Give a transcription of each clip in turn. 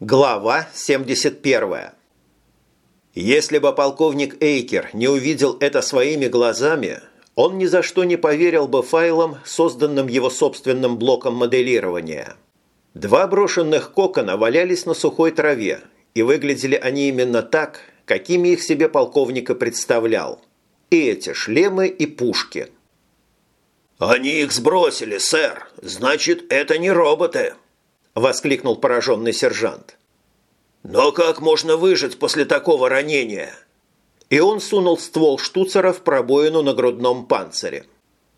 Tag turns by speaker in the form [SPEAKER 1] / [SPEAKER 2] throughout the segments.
[SPEAKER 1] Глава 71. Если бы полковник Эйкер не увидел это своими глазами, он ни за что не поверил бы файлам, созданным его собственным блоком моделирования. Два брошенных кокона валялись на сухой траве, и выглядели они именно так, какими их себе полковник и представлял. И эти шлемы и пушки.
[SPEAKER 2] «Они их сбросили, сэр. Значит, это не роботы», – воскликнул пораженный сержант. «Но как можно выжить после такого ранения?»
[SPEAKER 1] И он сунул ствол штуцера в пробоину на грудном панцире.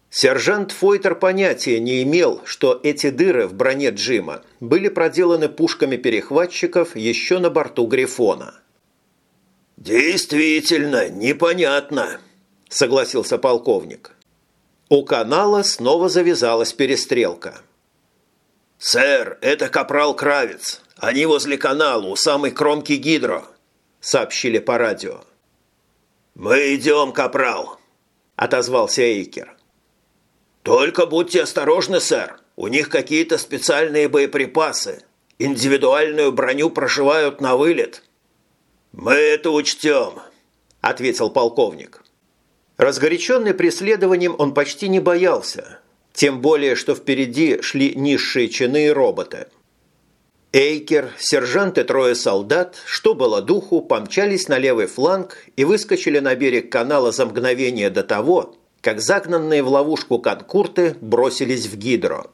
[SPEAKER 1] Сержант Фойтер понятия не имел, что эти дыры в броне Джима были проделаны пушками перехватчиков еще на борту Грифона.
[SPEAKER 2] «Действительно, непонятно», – согласился полковник.
[SPEAKER 1] У канала снова завязалась перестрелка.
[SPEAKER 2] «Сэр, это капрал Кравец. Они возле канала, у самой кромки гидро», – сообщили по радио. «Мы идем, капрал», – отозвался Эйкер. «Только будьте осторожны, сэр. У них какие-то специальные боеприпасы. Индивидуальную броню прошивают на вылет». «Мы это учтем», – ответил полковник.
[SPEAKER 1] Разгоряченный преследованием он почти не боялся, тем более, что впереди шли низшие чины и роботы. Эйкер, сержант и трое солдат, что было духу, помчались на левый фланг и выскочили на берег канала за мгновение до того, как загнанные в ловушку конкурты бросились в гидро.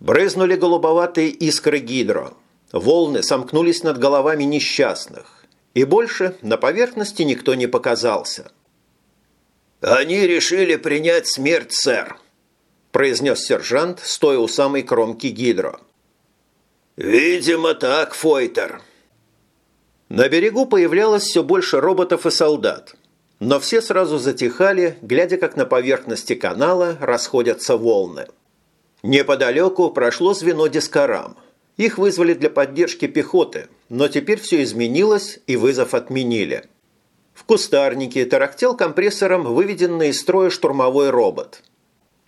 [SPEAKER 1] Брызнули голубоватые искры гидро. Волны сомкнулись над головами несчастных. И больше на поверхности никто не показался.
[SPEAKER 2] «Они решили принять смерть, сэр», – произнес сержант, стоя у самой кромки гидро. «Видимо, так, Фойтер».
[SPEAKER 1] На берегу появлялось все больше роботов и солдат – но все сразу затихали, глядя, как на поверхности канала расходятся волны. Неподалеку прошло звено дискорам. Их вызвали для поддержки пехоты, но теперь все изменилось и вызов отменили. В кустарнике тарахтел компрессором выведенный из строя штурмовой робот.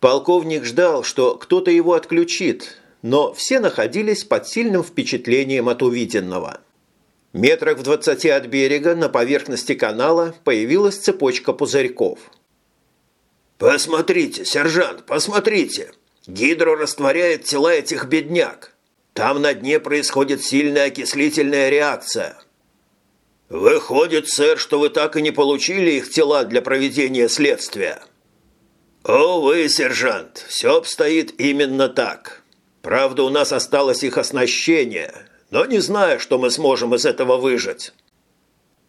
[SPEAKER 1] Полковник ждал, что кто-то его отключит, но все находились под сильным впечатлением от увиденного – Метрах в двадцати от берега на поверхности канала появилась цепочка пузырьков.
[SPEAKER 2] «Посмотрите, сержант, посмотрите! Гидро растворяет тела этих бедняк. Там на дне происходит сильная окислительная реакция». «Выходит, сэр, что вы так и не получили их тела для проведения следствия?» «Увы, сержант, все обстоит именно так. Правда, у нас осталось их оснащение, но не знаю, что мы сможем из этого выжить».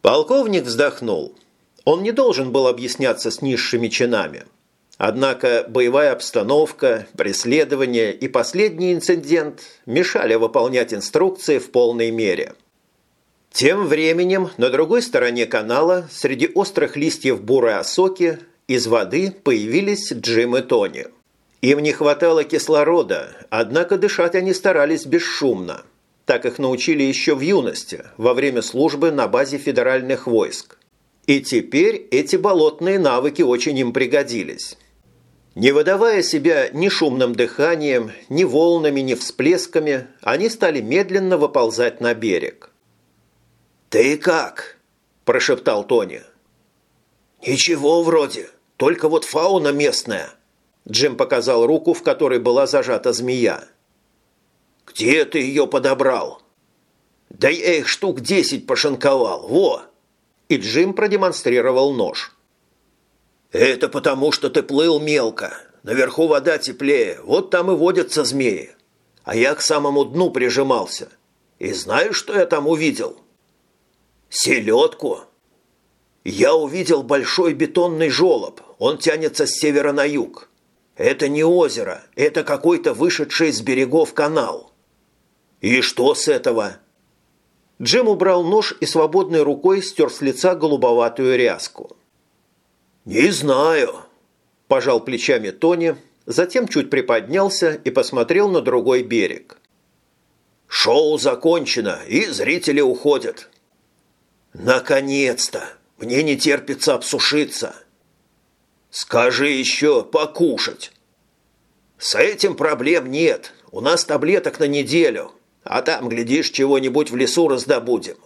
[SPEAKER 1] Полковник вздохнул. Он не должен был объясняться с низшими чинами. Однако боевая обстановка, преследование и последний инцидент мешали выполнять инструкции в полной мере. Тем временем на другой стороне канала, среди острых листьев бурой осоки, из воды появились Джим и Тони. Им не хватало кислорода, однако дышать они старались бесшумно – так их научили еще в юности, во время службы на базе федеральных войск. И теперь эти болотные навыки очень им пригодились. Не выдавая себя ни шумным дыханием, ни волнами, ни всплесками, они стали медленно выползать на берег.
[SPEAKER 2] «Ты как?» – прошептал Тони. «Ничего вроде, только вот фауна местная».
[SPEAKER 1] Джим показал руку, в которой была зажата змея.
[SPEAKER 2] «Где ты ее подобрал?» «Да я их штук десять пошинковал, во!»
[SPEAKER 1] И Джим продемонстрировал нож.
[SPEAKER 2] «Это потому, что ты плыл мелко. Наверху вода теплее, вот там и водятся змеи. А я к самому дну прижимался. И знаешь, что я там увидел?» «Селедку!» «Я увидел большой бетонный желоб. Он тянется с севера на юг. Это не озеро, это какой-то вышедший с берегов канал». «И что с этого?»
[SPEAKER 1] Джим убрал нож и свободной рукой стер с лица голубоватую ряску.
[SPEAKER 2] «Не знаю», – пожал плечами Тони, затем чуть приподнялся и посмотрел на другой берег. «Шоу закончено, и зрители уходят». «Наконец-то! Мне не терпится обсушиться!» «Скажи еще покушать!» «С этим проблем нет. У нас таблеток на неделю. А там, глядишь, чего-нибудь в лесу раздобудем.